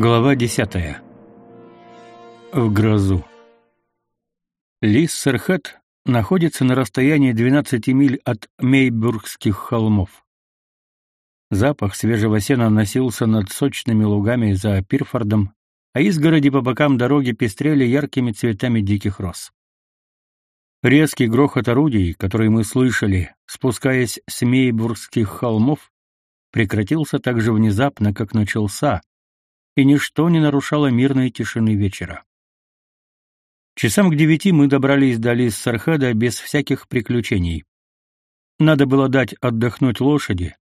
Глава 10. В грозу. Лиссерхэт находится на расстоянии 12 миль от Мейбургских холмов. Запах свежего сена носился над сочными лугами за Пирфордом, а изгороди по бокам дороги пестрели яркими цветами диких роз. Резкий грохот орудий, который мы слышали, спускаясь с Мейбургских холмов, прекратился так же внезапно, как начался, и ничто не нарушало мирной тишины вечера. Часам к девяти мы добрались до Лиссархеда без всяких приключений. Надо было дать отдохнуть лошади,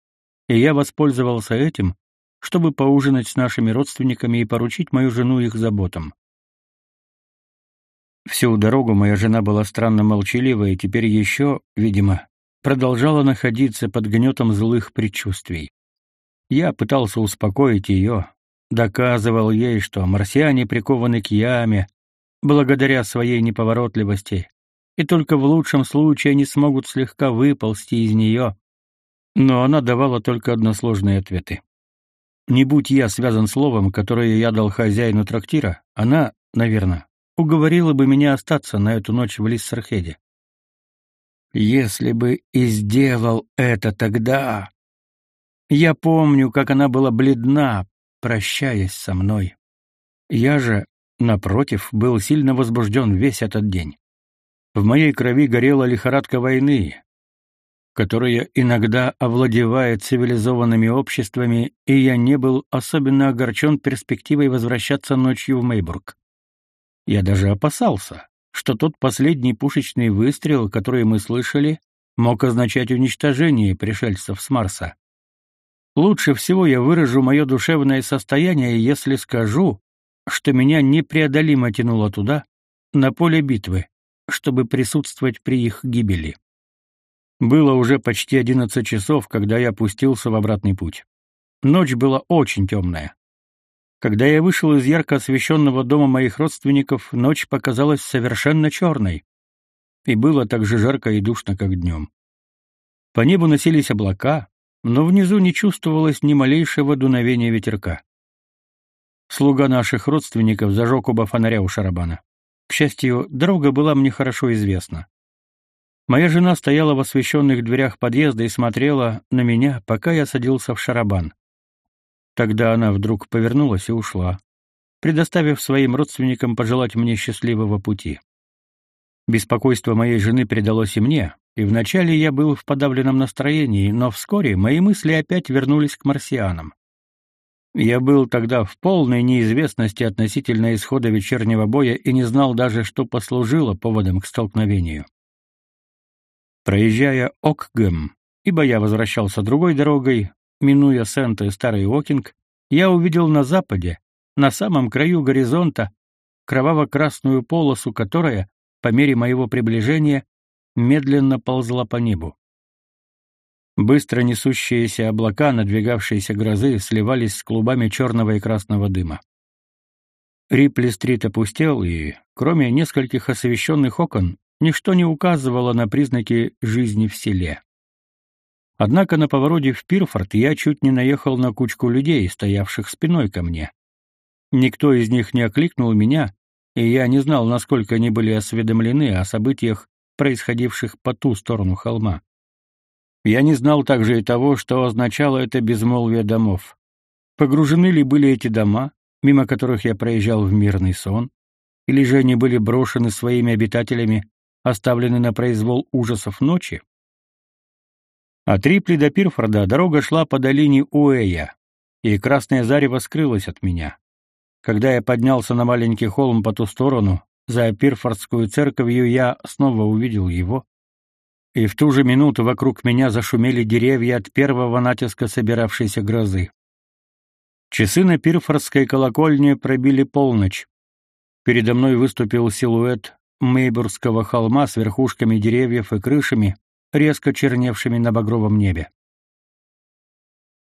и я воспользовался этим, чтобы поужинать с нашими родственниками и поручить мою жену их заботам. Всю дорогу моя жена была странно молчалива и теперь еще, видимо, продолжала находиться под гнетом злых предчувствий. Я пытался успокоить ее, доказывал ей, что марсиане прикованы к яме благодаря своей неповоротливости, и только в лучшем случае они смогут слегка выползти из нее. Но она давала только односложные ответы. Не будь я связан словом, которое я дал хозяину трактира, она, наверное, уговорила бы меня остаться на эту ночь в Лиссерхеде. Если бы и сделал это тогда... Я помню, как она была бледна, прощаясь со мной. Я же, напротив, был сильно возбужден весь этот день. В моей крови горела лихорадка войны, которая иногда овладевает цивилизованными обществами, и я не был особенно огорчен перспективой возвращаться ночью в Мейбург. Я даже опасался, что тот последний пушечный выстрел, который мы слышали, мог означать уничтожение пришельцев с Марса. Лучше всего я выражу мое душевное состояние, если скажу, что меня непреодолимо тянуло туда, на поле битвы, чтобы присутствовать при их гибели. Было уже почти одиннадцать часов, когда я пустился в обратный путь. Ночь была очень темная. Когда я вышел из ярко освещенного дома моих родственников, ночь показалась совершенно черной. И было так же жарко и душно, как днем. По небу носились облака, но внизу не чувствовалось ни малейшего дуновения ветерка. Слуга наших родственников зажег оба фонаря у шарабана. К счастью, дорога была мне хорошо известна. Моя жена стояла в освещенных дверях подъезда и смотрела на меня, пока я садился в шарабан. Тогда она вдруг повернулась и ушла, предоставив своим родственникам пожелать мне счастливого пути. Беспокойство моей жены передалось и мне, и вначале я был в подавленном настроении, но вскоре мои мысли опять вернулись к марсианам. Я был тогда в полной неизвестности относительно исхода вечернего боя и не знал даже, что послужило поводом к столкновению. Проезжая Окгем, ибо я возвращался другой дорогой, минуя Сент и Старый Окинг, я увидел на западе, на самом краю горизонта, кроваво-красную полосу, которая, по мере моего приближения, медленно ползла по небу. Быстро несущиеся облака, надвигавшиеся грозы, сливались с клубами черного и красного дыма. Рипли-стрит опустел, и, кроме нескольких освещенных окон, ничто не указывало на признаки жизни в селе. Однако на повороте в Пирфорд я чуть не наехал на кучку людей, стоявших спиной ко мне. Никто из них не окликнул меня, и я не знал, насколько они были осведомлены о событиях, происходивших по ту сторону холма. Я не знал также и того, что означало это безмолвие домов. Погружены ли были эти дома, мимо которых я проезжал в мирный сон, или же они были брошены своими обитателями, оставлены на произвол ужасов ночи? От Рипли до Пирфорда дорога шла по долине Уэя, и красное зарево скрылось от меня. Когда я поднялся на маленький холм по ту сторону, за Пирфордскую церковью я снова увидел его, и в ту же минуту вокруг меня зашумели деревья от первого натиска собиравшейся грозы. Часы на Пирфордской колокольне пробили полночь. Передо мной выступил силуэт Мейбургского холма с верхушками деревьев и крышами, резко черневшими на багровом небе.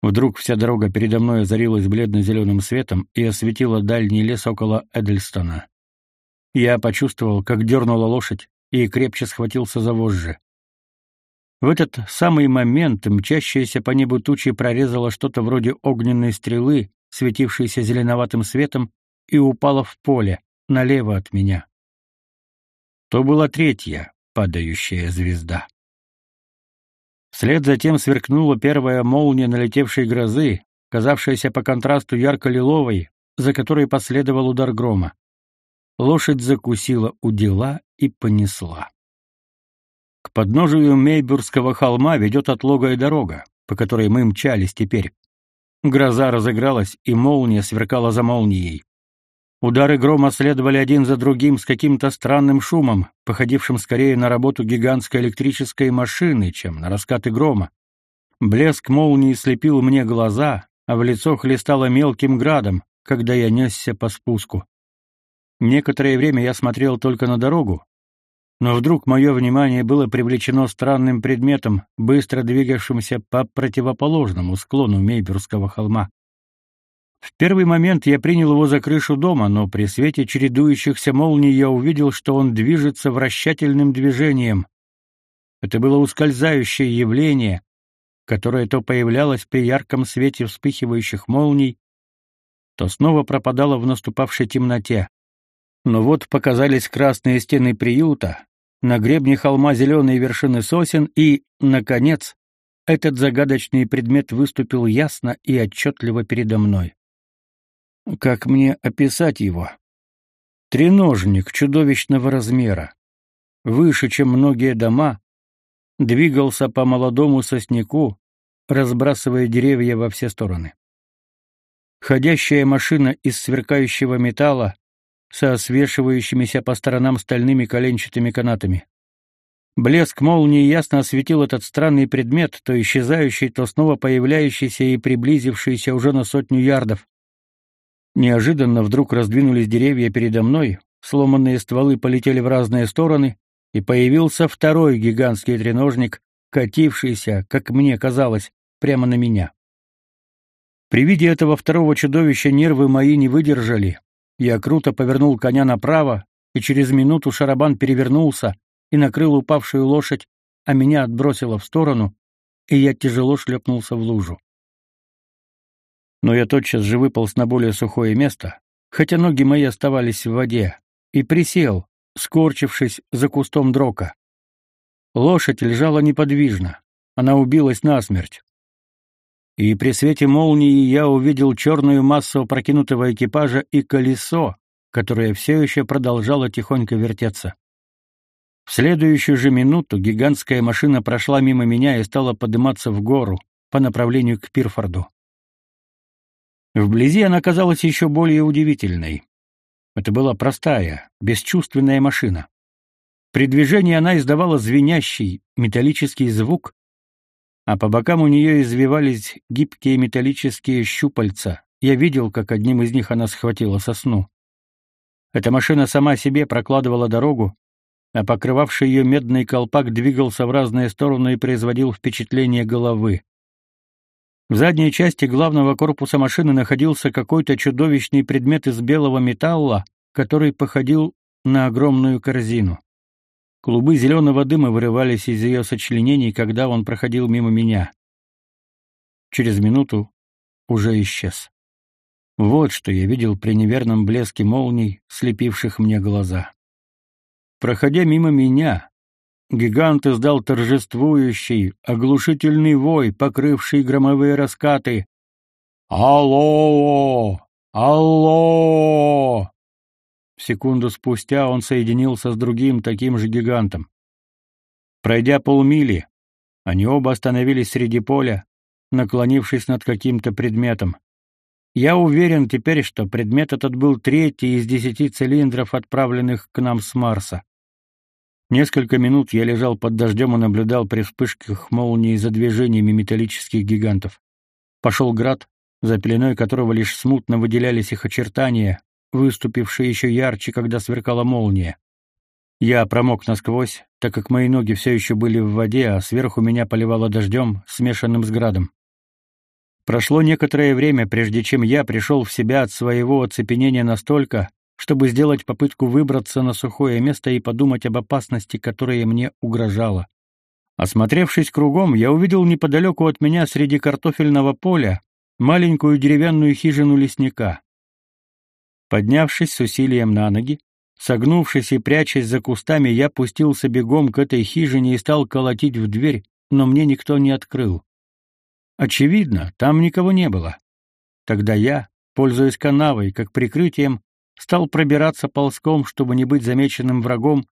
Вдруг вся дорога передо мной озарилась бледно-зеленым светом и осветила дальний лес около Эдельстона. Я почувствовал, как дернула лошадь, и крепче схватился за вожжи. В этот самый момент мчащаяся по небу тучи прорезала что-то вроде огненной стрелы, светившейся зеленоватым светом, и упала в поле, налево от меня. То была третья падающая звезда. Вслед за тем сверкнула первая молния налетевшей грозы, казавшаяся по контрасту ярко-лиловой, за которой последовал удар грома. Лошадь закусила у дела и понесла. К подножию Мейбургского холма ведет отлогая дорога, по которой мы мчались теперь. Гроза разыгралась, и молния сверкала за молнией. Удары грома следовали один за другим с каким-то странным шумом, походившим скорее на работу гигантской электрической машины, чем на раскаты грома. Блеск молнии слепил мне глаза, а в лицо хлестало мелким градом, когда я несся по спуску. Некоторое время я смотрел только на дорогу, но вдруг мое внимание было привлечено странным предметом, быстро двигавшимся по противоположному склону Мейберского холма. В первый момент я принял его за крышу дома, но при свете чередующихся молний я увидел, что он движется вращательным движением. Это было ускользающее явление, которое то появлялось при ярком свете вспыхивающих молний, то снова пропадало в наступавшей темноте. Но вот показались красные стены приюта, на гребне холма зеленые вершины сосен и, наконец, этот загадочный предмет выступил ясно и отчетливо передо мной. Как мне описать его? Треножник чудовищного размера, выше, чем многие дома, двигался по молодому сосняку, разбрасывая деревья во все стороны. Ходящая машина из сверкающего металла, со свешивающимися по сторонам стальными коленчатыми канатами. Блеск молнии ясно осветил этот странный предмет, то исчезающий, то снова появляющийся и приблизившийся уже на сотню ярдов. Неожиданно вдруг раздвинулись деревья передо мной, сломанные стволы полетели в разные стороны, и появился второй гигантский треножник, катившийся, как мне казалось, прямо на меня. При виде этого второго чудовища нервы мои не выдержали, я круто повернул коня направо, и через минуту шарабан перевернулся и накрыл упавшую лошадь, а меня отбросило в сторону, и я тяжело шлепнулся в лужу. Но я тотчас же выполз на более сухое место, хотя ноги мои оставались в воде, и присел, скорчившись за кустом дрока. Лошадь лежала неподвижно, она убилась насмерть и при свете молнии я увидел черную массу прокинутого экипажа и колесо, которое все еще продолжало тихонько вертеться. В следующую же минуту гигантская машина прошла мимо меня и стала подниматься в гору по направлению к Пирфорду. Вблизи она казалась еще более удивительной. Это была простая, бесчувственная машина. При движении она издавала звенящий металлический звук, а по бокам у нее извивались гибкие металлические щупальца. Я видел, как одним из них она схватила сосну. Эта машина сама себе прокладывала дорогу, а покрывавший ее медный колпак двигался в разные стороны и производил впечатление головы. В задней части главного корпуса машины находился какой-то чудовищный предмет из белого металла, который походил на огромную корзину. Клубы зеленого дыма вырывались из ее сочленений, когда он проходил мимо меня. Через минуту уже исчез. Вот что я видел при неверном блеске молний, слепивших мне глаза. Проходя мимо меня, гигант издал торжествующий, оглушительный вой, покрывший громовые раскаты. «Алло! Алло!» Секунду спустя он соединился с другим таким же гигантом. Пройдя полмили, они оба остановились среди поля, наклонившись над каким-то предметом. Я уверен теперь, что предмет этот был третий из десяти цилиндров, отправленных к нам с Марса. Несколько минут я лежал под дождем и наблюдал при вспышках молнии за движениями металлических гигантов. Пошел град, за пеленой которого лишь смутно выделялись их очертания, выступивший еще ярче, когда сверкала молния. Я промок насквозь, так как мои ноги все еще были в воде, а сверху меня поливало дождем, смешанным с градом. Прошло некоторое время, прежде чем я пришел в себя от своего оцепенения настолько, чтобы сделать попытку выбраться на сухое место и подумать об опасности, которая мне угрожала. Осмотревшись кругом, я увидел неподалеку от меня среди картофельного поля маленькую деревянную хижину лесника. Поднявшись с усилием на ноги, согнувшись и прячась за кустами, я пустился бегом к этой хижине и стал колотить в дверь, но мне никто не открыл. Очевидно, там никого не было. Тогда я, пользуясь канавой как прикрытием, стал пробираться ползком, чтобы не быть замеченным врагом,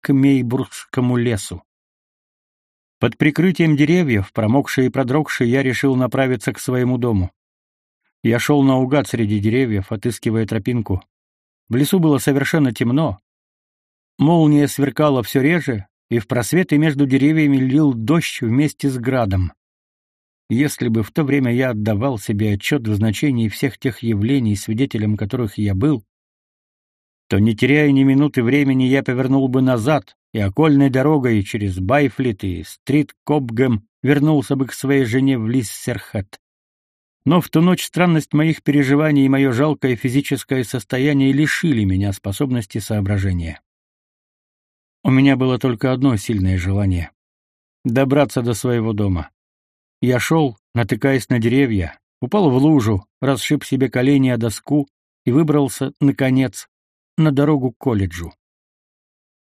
к Мейбургскому лесу. Под прикрытием деревьев, промокший и продрогший, я решил направиться к своему дому. Я шел наугад среди деревьев, отыскивая тропинку. В лесу было совершенно темно. Молния сверкала все реже, и в просветы между деревьями лил дождь вместе с градом. Если бы в то время я отдавал себе отчет в значении всех тех явлений, свидетелем которых я был, то, не теряя ни минуты времени, я повернул бы назад и окольной дорогой через Байфлит и Стрит-Кобгэм вернулся бы к своей жене в Лиссерхэт. Но в ту ночь странность моих переживаний и мое жалкое физическое состояние лишили меня способности соображения. У меня было только одно сильное желание — добраться до своего дома. Я шел, натыкаясь на деревья, упал в лужу, расшиб себе колени о доску и выбрался, наконец, на дорогу к колледжу.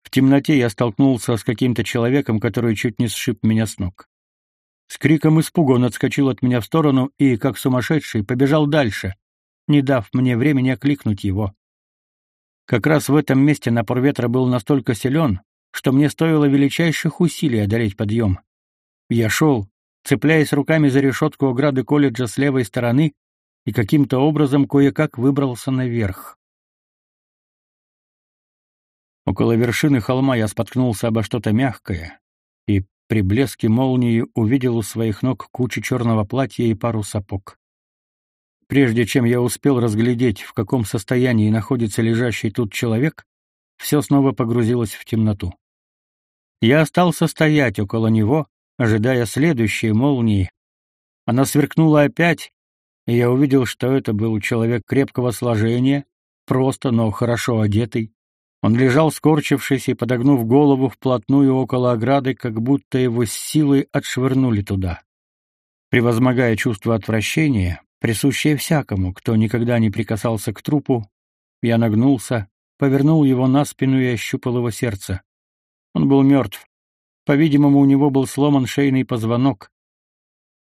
В темноте я столкнулся с каким-то человеком, который чуть не сшиб меня с ног. С криком испуга он отскочил от меня в сторону и, как сумасшедший, побежал дальше, не дав мне времени окликнуть его. Как раз в этом месте напор ветра был настолько силен, что мне стоило величайших усилий одолеть подъем. Я шел, цепляясь руками за решетку ограды колледжа с левой стороны, и каким-то образом кое-как выбрался наверх. Около вершины холма я споткнулся обо что-то мягкое и при блеске молнии увидел у своих ног кучу черного платья и пару сапог. Прежде чем я успел разглядеть, в каком состоянии находится лежащий тут человек, все снова погрузилось в темноту. Я остался стоять около него, ожидая следующей молнии. Она сверкнула опять, и я увидел, что это был человек крепкого сложения, просто, но хорошо одетый, он лежал скорчившись и подогнув голову вплотную около ограды, как будто его с силой отшвырнули туда. Превозмогая чувство отвращения, присущее всякому, кто никогда не прикасался к трупу, я нагнулся, повернул его на спину и ощупал его сердце. Он был мертв. По-видимому, у него был сломан шейный позвонок.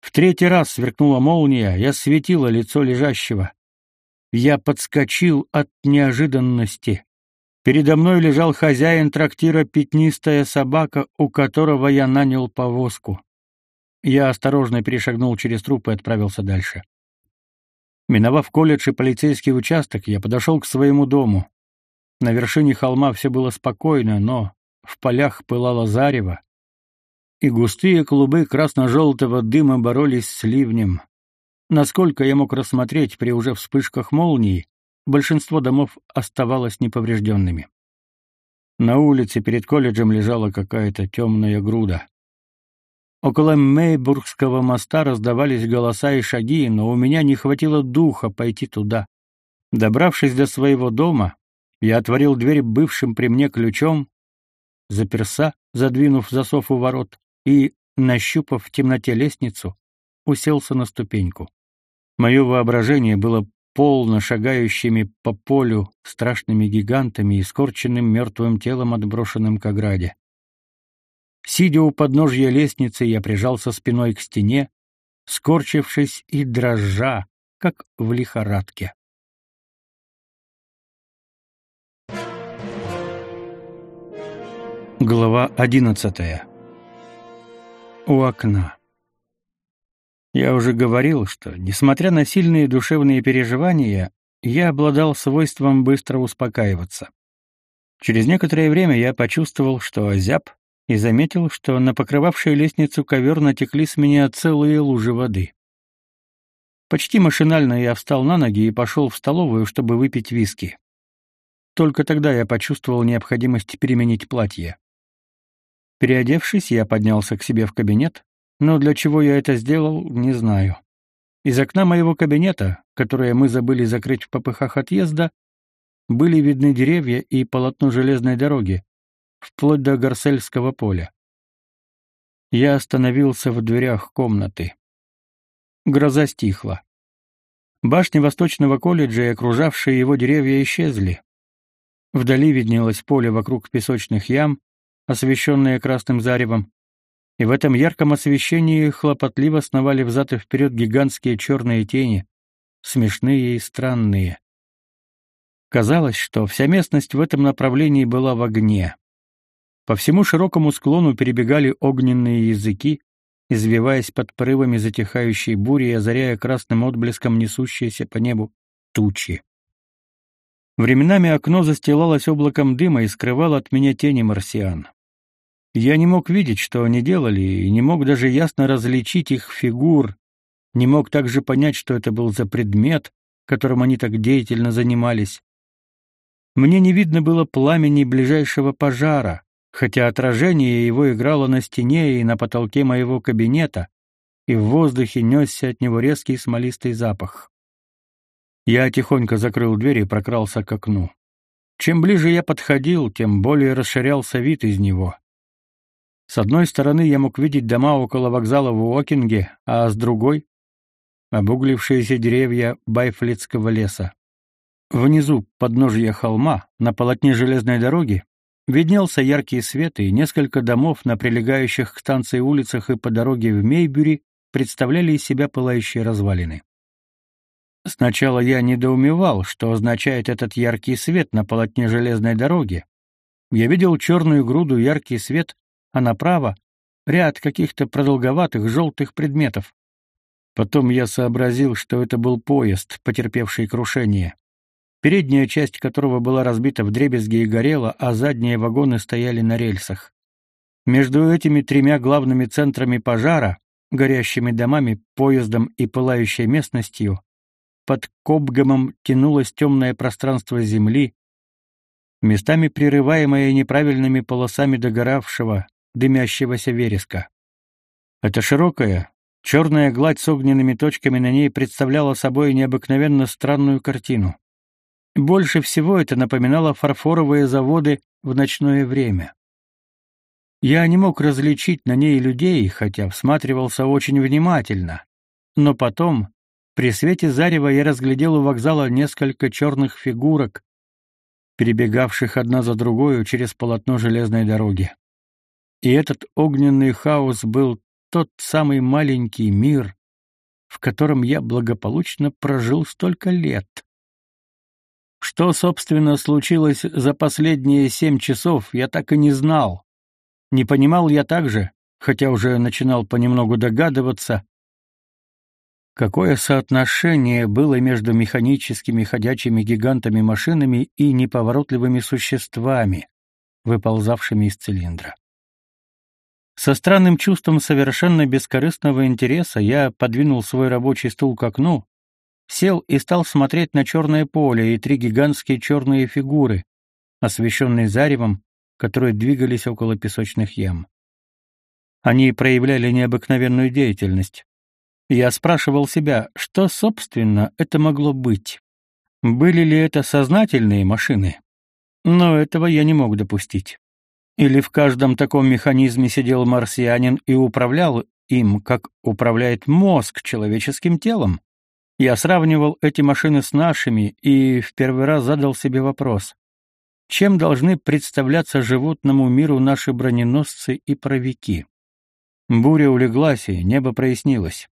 В третий раз сверкнула молния и осветила лицо лежащего. Я подскочил от неожиданности. Передо мной лежал хозяин трактира пятнистая собака, у которого я нанял повозку. Я осторожно перешагнул через труп и отправился дальше. Миновав колледж и полицейский участок, я подошел к своему дому. На вершине холма все было спокойно, но в полях пылало зарево, и густые клубы красно-желтого дыма боролись с ливнем. Насколько я мог рассмотреть при уже вспышках молний, большинство домов оставалось неповрежденными. На улице перед колледжем лежала какая-то темная груда. Около Мейбургского моста раздавались голоса и шаги, но у меня не хватило духа пойти туда. Добравшись до своего дома, я отворил дверь бывшим при мне ключом, заперся, задвинув засов у ворот, и, нащупав в темноте лестницу, уселся на ступеньку. Мое воображение было полно шагающими по полю страшными гигантами и скорченным мертвым телом, отброшенным к ограде. Сидя у подножья лестницы, я прижался спиной к стене, скорчившись и дрожа, как в лихорадке. Глава одиннадцатая. У окна. Я уже говорил, что, несмотря на сильные душевные переживания, я обладал свойством быстро успокаиваться. Через некоторое время я почувствовал, что озяб, и заметил, что на покрывавшей лестницу ковер натекли с меня целые лужи воды. Почти машинально я встал на ноги и пошел в столовую, чтобы выпить виски. Только тогда я почувствовал необходимость переменить платье. Переодевшись, я поднялся к себе в кабинет, но для чего я это сделал, не знаю. Из окна моего кабинета, которое мы забыли закрыть в попыхах отъезда, были видны деревья и полотно железной дороги, вплоть до Гарсельского поля. Я остановился в дверях комнаты. Гроза стихла. Башни Восточного колледжа и окружавшие его деревья исчезли. Вдали виднелось поле вокруг песочных ям, освещенное красным заревом, и в этом ярком освещении хлопотливо сновали взад и вперед гигантские черные тени, смешные и странные. Казалось, что вся местность в этом направлении была в огне. По всему широкому склону перебегали огненные языки, извиваясь под порывами затихающей бури и озаряя красным отблеском несущиеся по небу тучи. Временами окно застилалось облаком дыма и скрывало от меня тени марсиан. Я не мог видеть, что они делали, и не мог даже ясно различить их фигур, не мог также понять, что это был за предмет, которым они так деятельно занимались. Мне не видно было пламени ближайшего пожара, хотя отражение его играло на стене и на потолке моего кабинета, и в воздухе несся от него резкий смолистый запах. Я тихонько закрыл дверь и прокрался к окну. Чем ближе я подходил, тем более расширялся вид из него. С одной стороны я мог видеть дома около вокзала в Уокинге, а с другой — обуглившиеся деревья Байфлетского леса. Внизу, подножья холма, на полотне железной дороги, виднелся яркий свет, и несколько домов на прилегающих к станции улицах и по дороге в Мейбюри представляли из себя пылающие развалины. Сначала я недоумевал, что означает этот яркий свет на полотне железной дороги. Я видел черную груду яркий свет, а направо — ряд каких-то продолговатых желтых предметов. Потом я сообразил, что это был поезд, потерпевший крушение, передняя часть которого была разбита вдребезги и горела, а задние вагоны стояли на рельсах. Между этими тремя главными центрами пожара, горящими домами, поездом и пылающей местностью, под Кобгамом тянулось темное пространство земли, местами прерываемое неправильными полосами догоравшего, дымящегося вереска. Эта широкая, черная гладь с огненными точками на ней представляла собой необыкновенно странную картину. Больше всего это напоминало фарфоровые заводы в ночное время. Я не мог различить на ней людей, хотя всматривался очень внимательно. Но потом, при свете зарева, я разглядел у вокзала несколько черных фигурок, перебегавших одна за другой через полотно железной дороги. И этот огненный хаос был тот самый маленький мир, в котором я благополучно прожил столько лет. Что, собственно, случилось за последние семь часов, я так и не знал. Не понимал я также, хотя уже начинал понемногу догадываться, какое соотношение было между механическими ходячими гигантами-машинами и неповоротливыми существами, выползавшими из цилиндра. Со странным чувством совершенно бескорыстного интереса я подвинул свой рабочий стул к окну, сел и стал смотреть на черное поле и три гигантские черные фигуры, освещенные заревом, которые двигались около песочных ям. Они проявляли необыкновенную деятельность. Я спрашивал себя, что, собственно, это могло быть. Были ли это сознательные машины? Но этого я не мог допустить. Или в каждом таком механизме сидел марсианин и управлял им, как управляет мозг человеческим телом? Я сравнивал эти машины с нашими и в первый раз задал себе вопрос. Чем должны представляться животному миру наши броненосцы и правики? Буря улеглась, и небо прояснилось.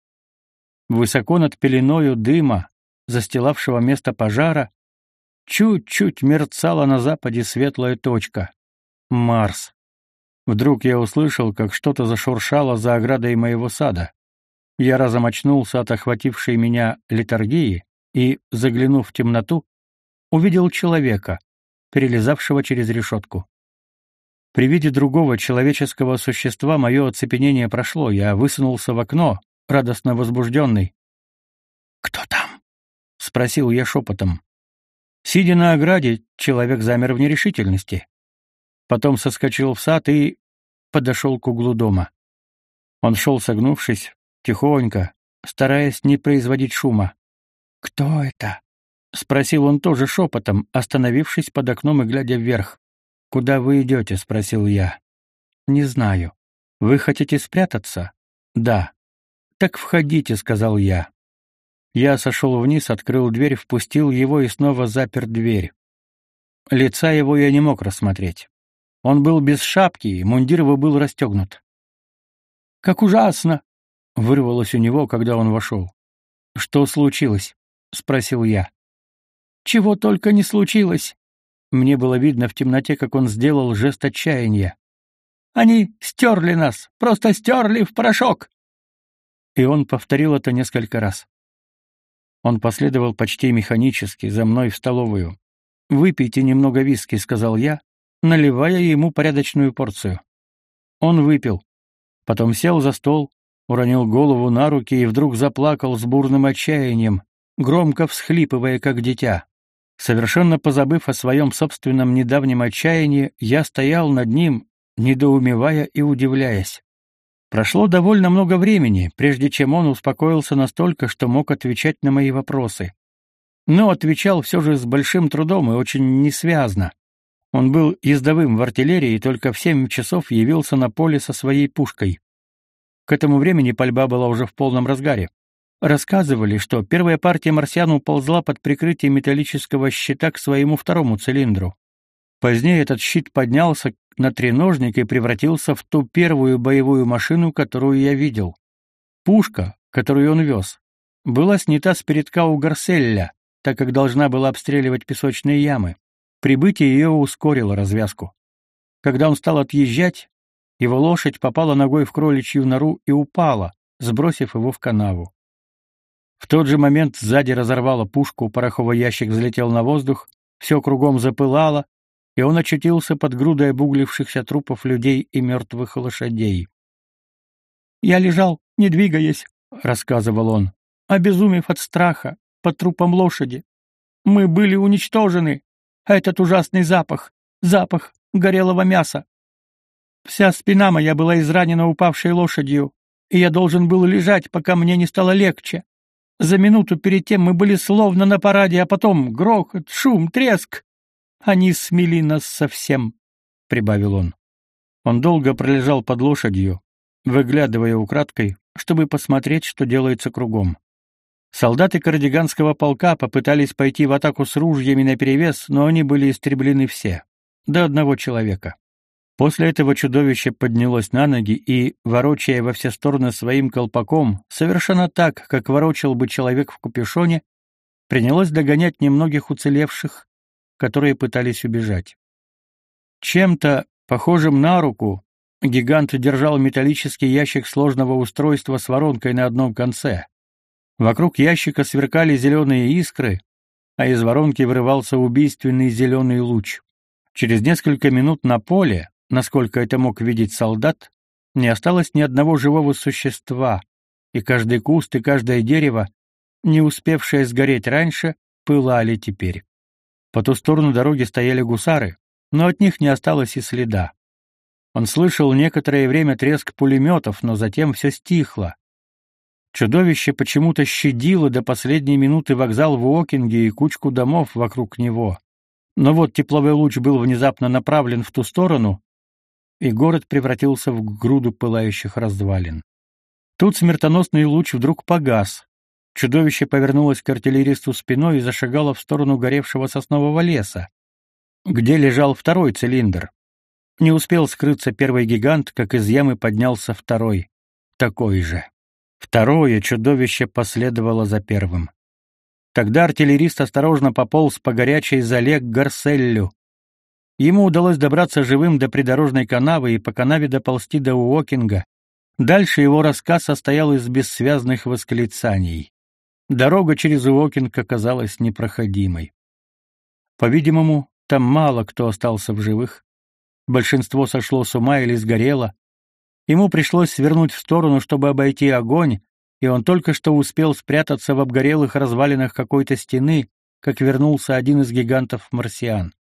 Высоко над пеленою дыма, застилавшего место пожара, чуть-чуть мерцала на западе светлая точка. Марс. Вдруг я услышал, как что-то зашуршало за оградой моего сада. Я разом очнулся от охватившей меня летаргии и, заглянув в темноту, увидел человека, перелезавшего через решетку. При виде другого человеческого существа мое оцепенение прошло, я высунулся в окно, радостно возбужденный. «Кто там?» — спросил я шепотом. Сидя на ограде, человек замер в нерешительности потом соскочил в сад и подошел к углу дома. Он шел согнувшись, тихонько, стараясь не производить шума. «Кто это?» — спросил он тоже шепотом, остановившись под окном и глядя вверх. «Куда вы идете?» — спросил я. «Не знаю. Вы хотите спрятаться?» «Да». «Так входите», — сказал я. Я сошел вниз, открыл дверь, впустил его и снова запер дверь. Лица его я не мог рассмотреть. Он был без шапки, и мундир его был расстегнут. «Как ужасно!» — вырвалось у него, когда он вошел. «Что случилось?» — спросил я. «Чего только не случилось!» Мне было видно в темноте, как он сделал жест отчаяния. «Они стерли нас! Просто стерли в порошок!» И он повторил это несколько раз. Он последовал почти механически за мной в столовую. «Выпейте немного виски», — сказал я, наливая ему порядочную порцию. Он выпил. Потом сел за стол, уронил голову на руки и вдруг заплакал с бурным отчаянием, громко всхлипывая, как дитя. Совершенно позабыв о своем собственном недавнем отчаянии, я стоял над ним, недоумевая и удивляясь. Прошло довольно много времени, прежде чем он успокоился настолько, что мог отвечать на мои вопросы. Но отвечал все же с большим трудом и очень несвязно. Он был ездовым в артиллерии и только в семь часов явился на поле со своей пушкой. К этому времени пальба была уже в полном разгаре. Рассказывали, что первая партия марсиан уползла под прикрытие металлического щита к своему второму цилиндру. Позднее этот щит поднялся на треножник и превратился в ту первую боевую машину, которую я видел. Пушка, которую он вез, была снята с передка у Гарселля, так как должна была обстреливать песочные ямы. Прибытие ее ускорило развязку. Когда он стал отъезжать, его лошадь попала ногой в кроличью нору и упала, сбросив его в канаву. В тот же момент сзади разорвало пушку, пороховой ящик взлетел на воздух, все кругом запылало, и он очутился под грудой обуглившихся трупов людей и мертвых лошадей. «Я лежал, не двигаясь», — рассказывал он, обезумев от страха, под трупом лошади. «Мы были уничтожены. Этот ужасный запах, запах горелого мяса. Вся спина моя была изранена упавшей лошадью, и я должен был лежать, пока мне не стало легче. За минуту перед тем мы были словно на параде, а потом грохот, шум, треск. Они смели нас совсем, — прибавил он. Он долго пролежал под лошадью, выглядывая украдкой, чтобы посмотреть, что делается кругом. Солдаты кардиганского полка попытались пойти в атаку с ружьями наперевес, но они были истреблены все, до одного человека. После этого чудовище поднялось на ноги и, ворочая во все стороны своим колпаком, совершенно так, как ворочал бы человек в капюшоне, принялось догонять немногих уцелевших, которые пытались убежать. Чем-то, похожим на руку, гигант держал металлический ящик сложного устройства с воронкой на одном конце. Вокруг ящика сверкали зеленые искры, а из воронки вырывался убийственный зеленый луч. Через несколько минут на поле, насколько это мог видеть солдат, не осталось ни одного живого существа, и каждый куст и каждое дерево, не успевшее сгореть раньше, пылали теперь. По ту сторону дороги стояли гусары, но от них не осталось и следа. Он слышал некоторое время треск пулеметов, но затем все стихло. Чудовище почему-то щадило до последней минуты вокзал в Уокинге и кучку домов вокруг него. Но вот тепловой луч был внезапно направлен в ту сторону, и город превратился в груду пылающих развалин. Тут смертоносный луч вдруг погас, Чудовище повернулось к артиллеристу спиной и зашагало в сторону горевшего соснового леса, где лежал второй цилиндр. Не успел скрыться первый гигант, как из ямы поднялся второй, такой же. Второе чудовище последовало за первым. Тогда артиллерист осторожно пополз по горячей зале к Гарселлю. Ему удалось добраться живым до придорожной канавы и по канаве доползти до Уокинга. Дальше его рассказ состоял из бессвязных восклицаний. Дорога через Уокинг оказалась непроходимой. По-видимому, там мало кто остался в живых. Большинство сошло с ума или сгорело. Ему пришлось свернуть в сторону, чтобы обойти огонь, и он только что успел спрятаться в обгорелых развалинах какой-то стены, как вернулся один из гигантов-марсиан.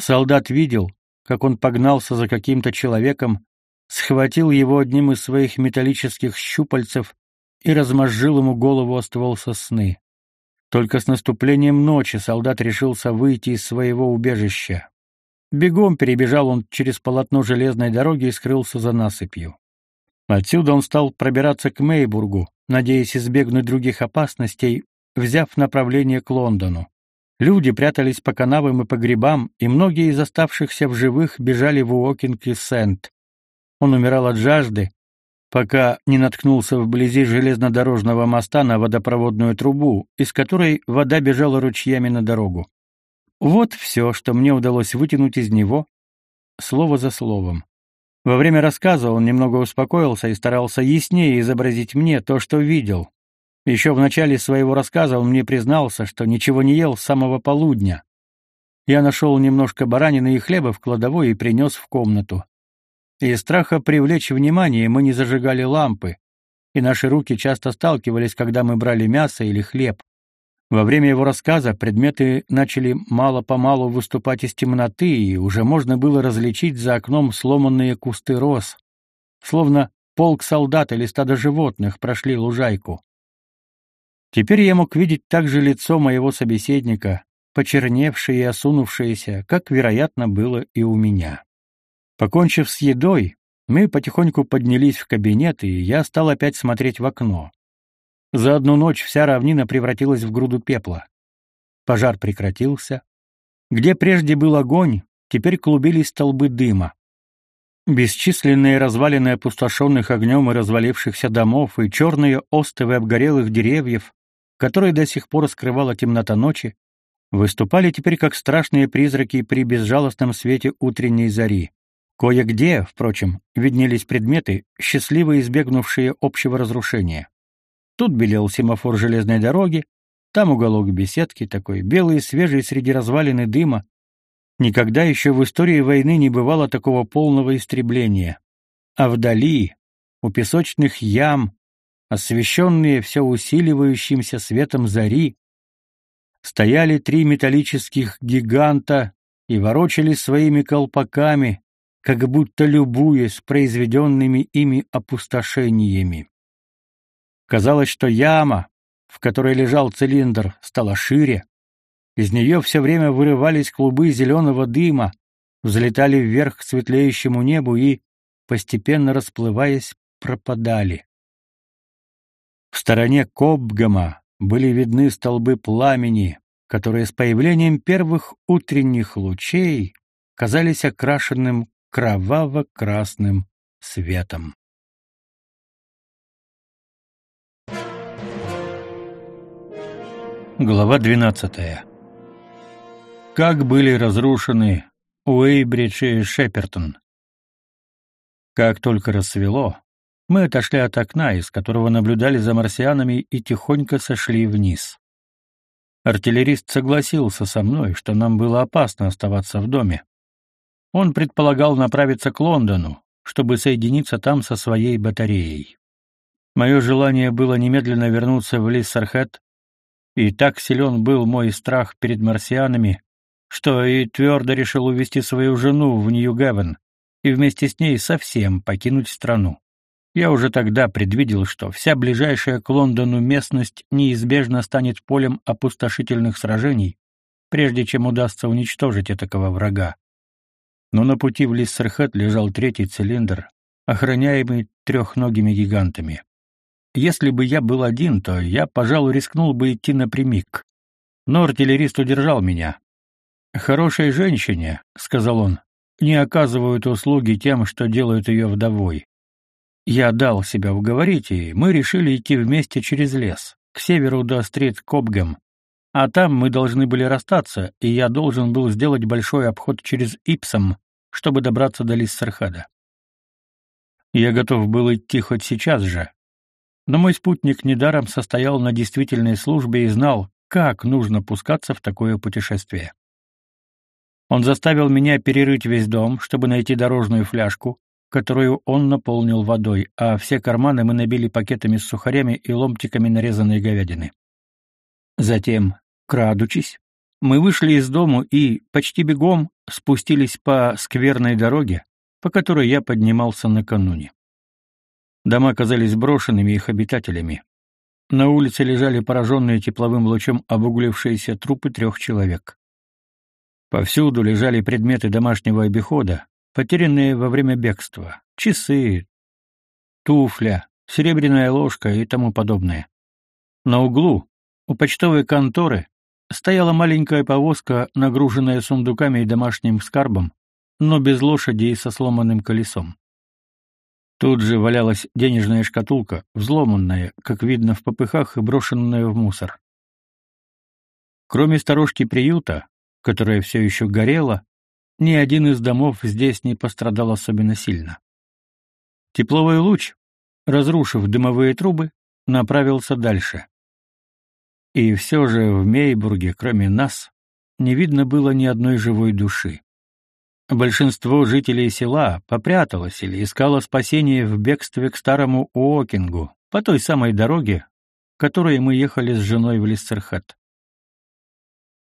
Солдат видел, как он погнался за каким-то человеком, схватил его одним из своих металлических щупальцев и размозжил ему голову о ствол сосны. Только с наступлением ночи солдат решился выйти из своего убежища. Бегом перебежал он через полотно железной дороги и скрылся за насыпью. Отсюда он стал пробираться к Мейбургу, надеясь избегнуть других опасностей, взяв направление к Лондону. Люди прятались по канавам и погребам, и многие из оставшихся в живых бежали в Уокинг и Сент. Он умирал от жажды, пока не наткнулся вблизи железнодорожного моста на водопроводную трубу, из которой вода бежала ручьями на дорогу. Вот все, что мне удалось вытянуть из него, слово за словом. Во время рассказа он немного успокоился и старался яснее изобразить мне то, что видел. Еще в начале своего рассказа он мне признался, что ничего не ел с самого полудня. Я нашел немножко баранины и хлеба в кладовой и принес в комнату. Из страха привлечь внимание мы не зажигали лампы, и наши руки часто сталкивались, когда мы брали мясо или хлеб. Во время его рассказа предметы начали мало-помалу выступать из темноты, и уже можно было различить за окном сломанные кусты роз. Словно полк солдат или стадо животных прошли лужайку. Теперь я мог видеть также лицо моего собеседника, почерневшее и осунувшееся, как, вероятно, было и у меня. Покончив с едой, мы потихоньку поднялись в кабинет, и я стал опять смотреть в окно. За одну ночь вся равнина превратилась в груду пепла. Пожар прекратился. Где прежде был огонь, теперь клубились столбы дыма. Бесчисленные развалины опустошенных огнем и развалившихся домов и черные остовы обгорелых деревьев, которые до сих пор скрывала темнота ночи, выступали теперь как страшные призраки при безжалостном свете утренней зари. Кое-где, впрочем, виднелись предметы, счастливо избегнувшие общего разрушения. Тут белел семафор железной дороги, там уголок беседки, такой белый и свежий среди развалин дыма. Никогда еще в истории войны не бывало такого полного истребления. А вдали, у песочных ям, освещенные все усиливающимся светом зари, стояли три металлических гиганта и ворочались своими колпаками, как будто любуясь произведенными ими опустошениями. Казалось, что яма, в которой лежал цилиндр, стала шире. Из нее все время вырывались клубы зеленого дыма, взлетали вверх к светлеющему небу и, постепенно расплываясь, пропадали. В стороне Кобгама были видны столбы пламени, которые с появлением первых утренних лучей казались окрашенным кроваво-красным светом. Глава 12. Как были разрушены Уэйбридж и Шепертон. Как только рассвело, мы отошли от окна, из которого наблюдали за марсианами и тихонько сошли вниз. Артиллерист согласился со мной, что нам было опасно оставаться в доме. Он предполагал направиться к Лондону, чтобы соединиться там со своей батареей. Мое желание было немедленно вернуться в Лиссархэт и так силен был мой страх перед марсианами, что и твердо решил увести свою жену в Нью-Гевен и вместе с ней совсем покинуть страну. Я уже тогда предвидел, что вся ближайшая к Лондону местность неизбежно станет полем опустошительных сражений, прежде чем удастся уничтожить этакого врага. Но на пути в Лиссерхэт лежал третий цилиндр, охраняемый трехногими гигантами. Если бы я был один, то я, пожалуй, рискнул бы идти напрямик. Но артиллерист удержал меня. «Хорошей женщине», — сказал он, — «не оказывают услуги тем, что делают ее вдовой». Я дал себя уговорить, и мы решили идти вместе через лес, к северу до Стрит-Кобгем. А там мы должны были расстаться, и я должен был сделать большой обход через Ипсом, чтобы добраться до Лиссерхада. Я готов был идти хоть сейчас же, но мой спутник недаром состоял на действительной службе и знал, как нужно пускаться в такое путешествие. Он заставил меня перерыть весь дом, чтобы найти дорожную фляжку, которую он наполнил водой, а все карманы мы набили пакетами с сухарями и ломтиками нарезанной говядины. Затем, крадучись, мы вышли из дому и, почти бегом, спустились по скверной дороге, по которой я поднимался накануне. Дома казались брошенными их обитателями. На улице лежали пораженные тепловым лучом обуглившиеся трупы трех человек. Повсюду лежали предметы домашнего обихода, потерянные во время бегства: часы, туфля, серебряная ложка и тому подобное. На углу, У почтовой конторы стояла маленькая повозка, нагруженная сундуками и домашним скарбом, но без лошади и со сломанным колесом. Тут же валялась денежная шкатулка, взломанная, как видно в попыхах и брошенная в мусор. Кроме сторожки приюта, которая все еще горела, ни один из домов здесь не пострадал особенно сильно. Тепловой луч, разрушив дымовые трубы, направился дальше. И все же в Мейбурге, кроме нас, не видно было ни одной живой души. Большинство жителей села попряталось или искало спасения в бегстве к старому Уокингу, по той самой дороге, которой мы ехали с женой в Лиссерхэт.